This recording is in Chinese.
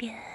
Okay.